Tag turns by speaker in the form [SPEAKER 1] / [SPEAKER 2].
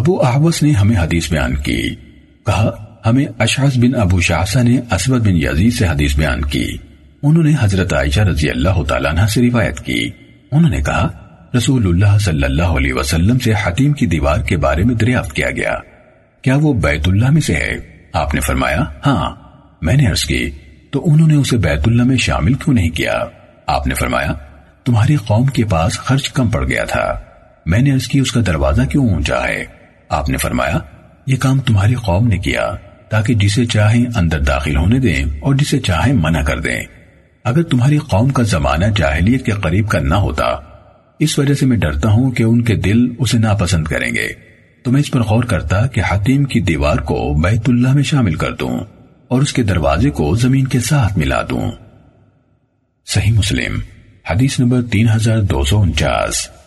[SPEAKER 1] ابو احوس نے ہمیں حدیث بیان کی۔ کہا، ہمیں اشعث بن ابو شاہسہ نے اسود بن یزید سے حدیث بیان کی۔ انہوں نے حضرت عائشہ رضی اللہ تعالیٰ عنہ سے روایت کی۔ انہوں نے کہا، رسول اللہ صلی اللہ علیہ وسلم سے حتیم کی دیوار کے بارے میں دریافت کیا گیا۔ کیا وہ بیت اللہ میں سے ہے؟ آپ نے فرمایا ہاں۔ میں نے عرض کی، تو انہوں نے اسے بیت اللہ میں شامل کیوں نہیں کیا؟ آپ نے فرمایا، تمہاری قوم کے پاس خرچ کم پڑ گیا تھا۔ میں نے عرض کی، اس کا دروازہ کیوں اونچا ہے؟ آپ نے فرمایا، یہ کام تمہاری قوم نے کیا تاکہ جسے چاہیں اندر داخل ہونے دیں اور جسے چاہیں منع کر دیں۔ اگر تمہاری قوم کا زمانہ جاہلیت کے قریب کا نہ ہوتا، اس وجہ سے میں ڈرتا ہوں کہ ان کے دل اسے ناپسند کریں گے۔ تو میں اس پر غور کرتا کہ حتیم کی دیوار کو بیت اللہ میں شامل کر دوں اور اس کے دروازے کو زمین کے ساتھ ملا دوں۔ صحیح مسلم، حدیث نمبر تین ہزار دو سو انچاس۔